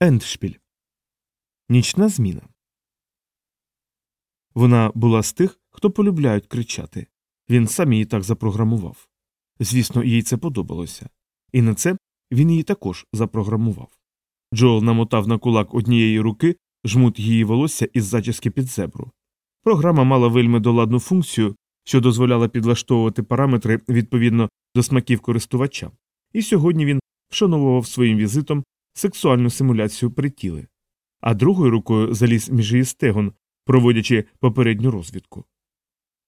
Ендшпіль. Нічна зміна. Вона була з тих, хто полюбляють кричати. Він сам її так запрограмував. Звісно, їй це подобалося. І на це він її також запрограмував. Джоел намотав на кулак однієї руки жмут її волосся із зачіски під зебру. Програма мала вельми доладну функцію, що дозволяла підлаштовувати параметри відповідно до смаків користувача, і сьогодні він вшановував своїм візитом сексуальну симуляцію притіли, а другою рукою заліз між її стегон, проводячи попередню розвідку.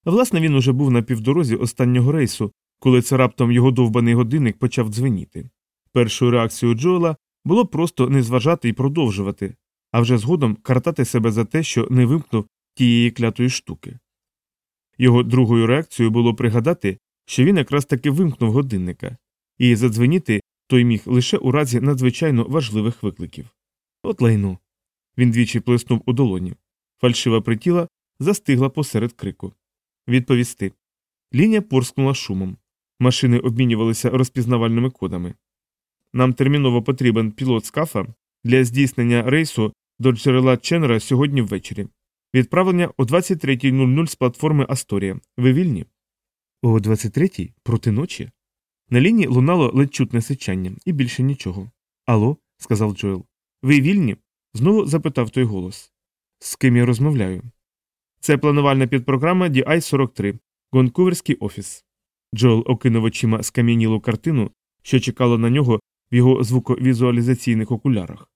Власне, він уже був на півдорозі останнього рейсу, коли це раптом його довбаний годинник почав дзвеніти. Першою реакцією Джоела було просто не зважати і продовжувати, а вже згодом картати себе за те, що не вимкнув тієї клятої штуки. Його другою реакцією було пригадати, що він якраз таки вимкнув годинника, і задзвеніти той міг лише у разі надзвичайно важливих викликів. От лайно. Він двічі плеснув у долоні. Фальшива притіла застигла посеред крику. Відповісти. Лінія порскнула шумом. Машини обмінювалися розпізнавальними кодами. Нам терміново потрібен пілот скафа для здійснення рейсу до джерела Ченнера сьогодні ввечері. Відправлення о 23.00 з платформи Асторія. Ви вільні? О 23.00? проти ночі? На лінії лунало ледь чутне сичання, і більше нічого. Алло, сказав Джоел. Ви вільні? знову запитав той голос. З ким я розмовляю? Це планувальна підпрограма DI-43, Гонкуверський офіс. Джоел окинув очима скам'янілу картину, що чекала на нього в його звуковізуалізаційних окулярах.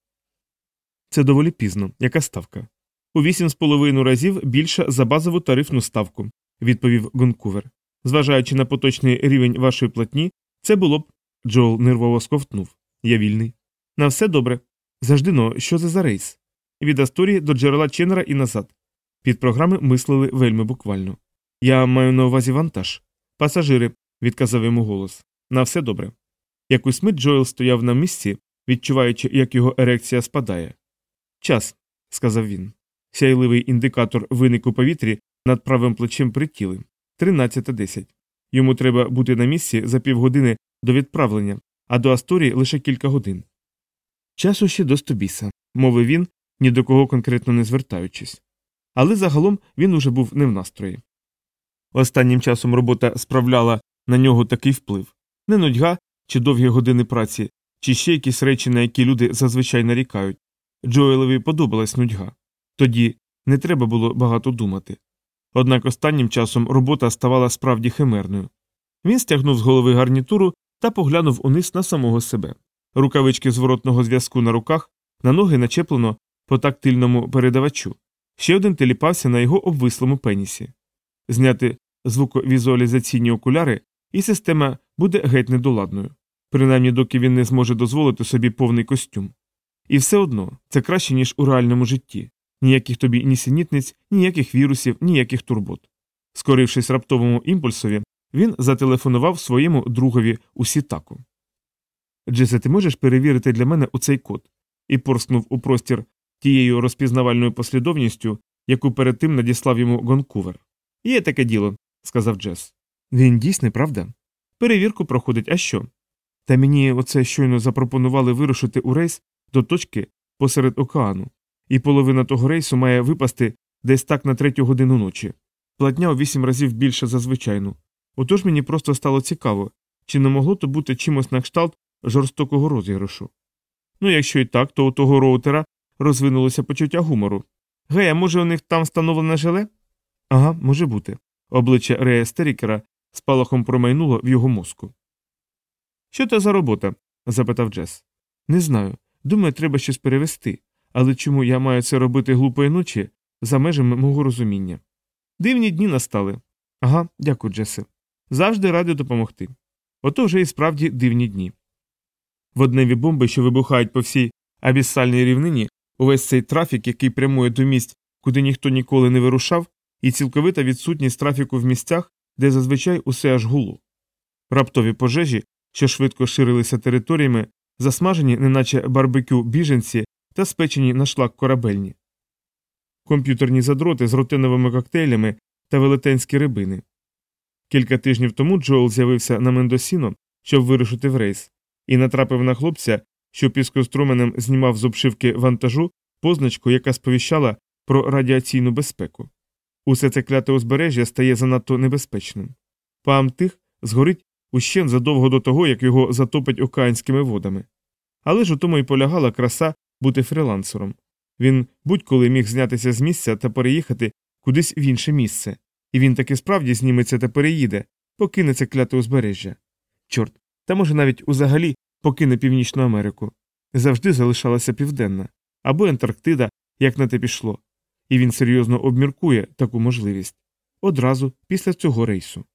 Це доволі пізно. Яка ставка? У вісім з половиною разів більша за базову тарифну ставку, відповів Гонкувер. Зважаючи на поточний рівень вашої платні, це було б. Джоел нервово сковтнув. Я вільний. На все добре. Заждино, що це за рейс? Від Асторії до джерела Ченнера і назад. Під програми мислили вельми буквально. Я маю на увазі вантаж. Пасажири, відказав йому голос. На все добре. Якусь мить Джоел стояв на місці, відчуваючи, як його ерекція спадає. Час, сказав він. Сяйливий індикатор виник у повітрі над правим плечем притіли 13.10. Йому треба бути на місці за півгодини до відправлення, а до Асторії лише кілька годин. Часу ще до стобіса, мовив він, ні до кого конкретно не звертаючись. Але загалом він уже був не в настрої. Останнім часом робота справляла на нього такий вплив не нудьга чи довгі години праці, чи ще якісь речі, на які люди зазвичай нарікають. Джоелеві подобалась нудьга. Тоді не треба було багато думати. Однак останнім часом робота ставала справді химерною. Він стягнув з голови гарнітуру та поглянув униз на самого себе. Рукавички зворотного зв'язку на руках, на ноги начеплено по тактильному передавачу. Ще один теліпався на його обвислому пенісі. Зняти звуковізуалізаційні окуляри, і система буде геть недоладною, принаймні доки він не зможе дозволити собі повний костюм. І все одно це краще, ніж у реальному житті ніяких тобі нісенітниць, ніяких вірусів, ніяких турбот. Скорившись раптовому імпульсові, він зателефонував своєму другові у сітаку. Джесе, ти можеш перевірити для мене оцей код? і порскнув у простір тією розпізнавальною послідовністю, яку перед тим надіслав йому Гонкувер. Є таке діло, сказав Джес. Він дійсний, правда? Перевірку проходить, а що? Та мені оце щойно запропонували вирушити у рейс до точки посеред океану, і половина того рейсу має випасти десь так на третю годину ночі. Платня у вісім разів більше за звичайну. Отож мені просто стало цікаво, чи не могло то бути чимось на кшталт жорстокого розіграшу. Ну, якщо і так, то у того роутера розвинулося почуття гумору. Гей, а може, у них там встановлене желе? Ага, може бути. Обличчя Рея Стерікера спалахом промайнуло в його мозку. Що це за робота? запитав Джес. Не знаю. Думаю, треба щось перевести. Але чому я маю це робити глупої ночі за межами мого розуміння? Дивні дні настали. Ага, дякую, Джесе. Завжди радий допомогти. Ото вже і справді дивні дні. Водневі бомби, що вибухають по всій абісальній рівнині, увесь цей трафік, який прямує до місць, куди ніхто ніколи не вирушав, і цілковита відсутність трафіку в місцях, де зазвичай усе аж гуло. Раптові пожежі, що швидко ширилися територіями, засмажені, неначе барбекю біженці та спечені на шлак корабельні, комп'ютерні задроти з рутиновими коктейлями та велетенські рибини. Кілька тижнів тому Джоел з'явився на Мендосіно, щоб вирушити в рейс, і натрапив на хлопця, що піскоструменем знімав з обшивки вантажу позначку, яка сповіщала про радіаційну безпеку. Усе це кляте узбережжя стає занадто небезпечним. Паам тих згорить ущен задовго до того, як його затопить океанськими водами. Але ж у тому й полягала краса бути фрілансером. Він будь-коли міг знятися з місця та переїхати кудись в інше місце, і він таки справді зніметься та переїде, покине це кляте узбережжя. Чорт, та може навіть узагалі покине Північну Америку. Завжди залишалася Південна або Антарктида, як на те пішло, і він серйозно обміркує таку можливість одразу після цього рейсу.